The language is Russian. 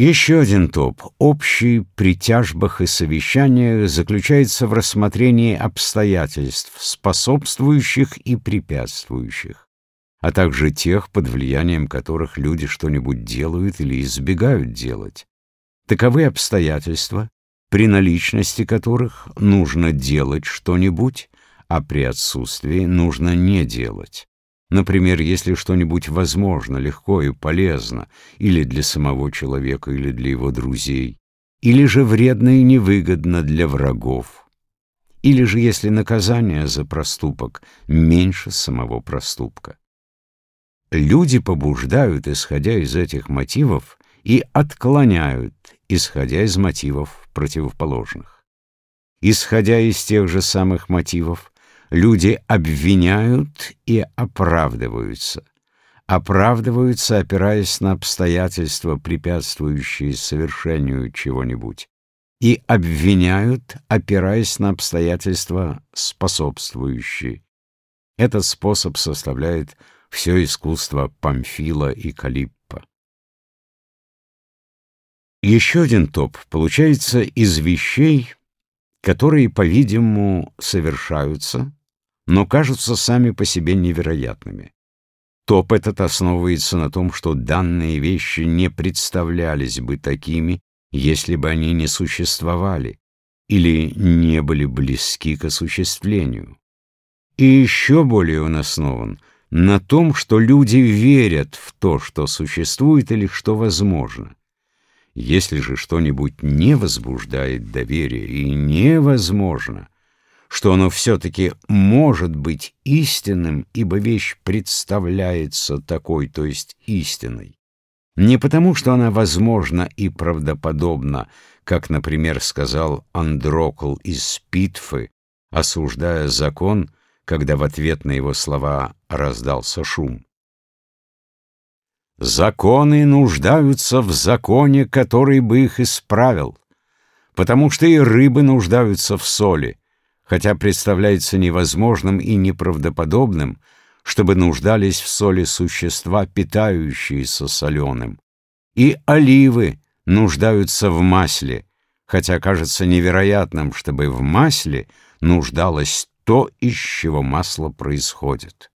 Еще один топ, общий при тяжбах и совещаниях, заключается в рассмотрении обстоятельств, способствующих и препятствующих, а также тех, под влиянием которых люди что-нибудь делают или избегают делать. Таковы обстоятельства, при наличности которых нужно делать что-нибудь, а при отсутствии нужно не делать. Например, если что-нибудь возможно, легко и полезно, или для самого человека, или для его друзей, или же вредно и невыгодно для врагов, или же если наказание за проступок меньше самого проступка. Люди побуждают, исходя из этих мотивов, и отклоняют, исходя из мотивов противоположных. Исходя из тех же самых мотивов, Люди обвиняют и оправдываются. Оправдываются, опираясь на обстоятельства, препятствующие совершению чего-нибудь, и обвиняют, опираясь на обстоятельства, способствующие. Этот способ составляет все искусство Памфила и Калиппа. Еще один топ получается из вещей, которые, по-видимому, совершаются, но кажутся сами по себе невероятными. Топ этот основывается на том, что данные вещи не представлялись бы такими, если бы они не существовали или не были близки к осуществлению. И еще более он основан на том, что люди верят в то, что существует или что возможно. Если же что-нибудь не возбуждает доверие и невозможно — что оно все-таки может быть истинным, ибо вещь представляется такой, то есть истиной. Не потому, что она возможна и правдоподобна, как, например, сказал Андрокл из Питфы, осуждая закон, когда в ответ на его слова раздался шум. Законы нуждаются в законе, который бы их исправил, потому что и рыбы нуждаются в соли, хотя представляется невозможным и неправдоподобным, чтобы нуждались в соли существа, питающиеся соленым. И оливы нуждаются в масле, хотя кажется невероятным, чтобы в масле нуждалось то, из чего масло происходит.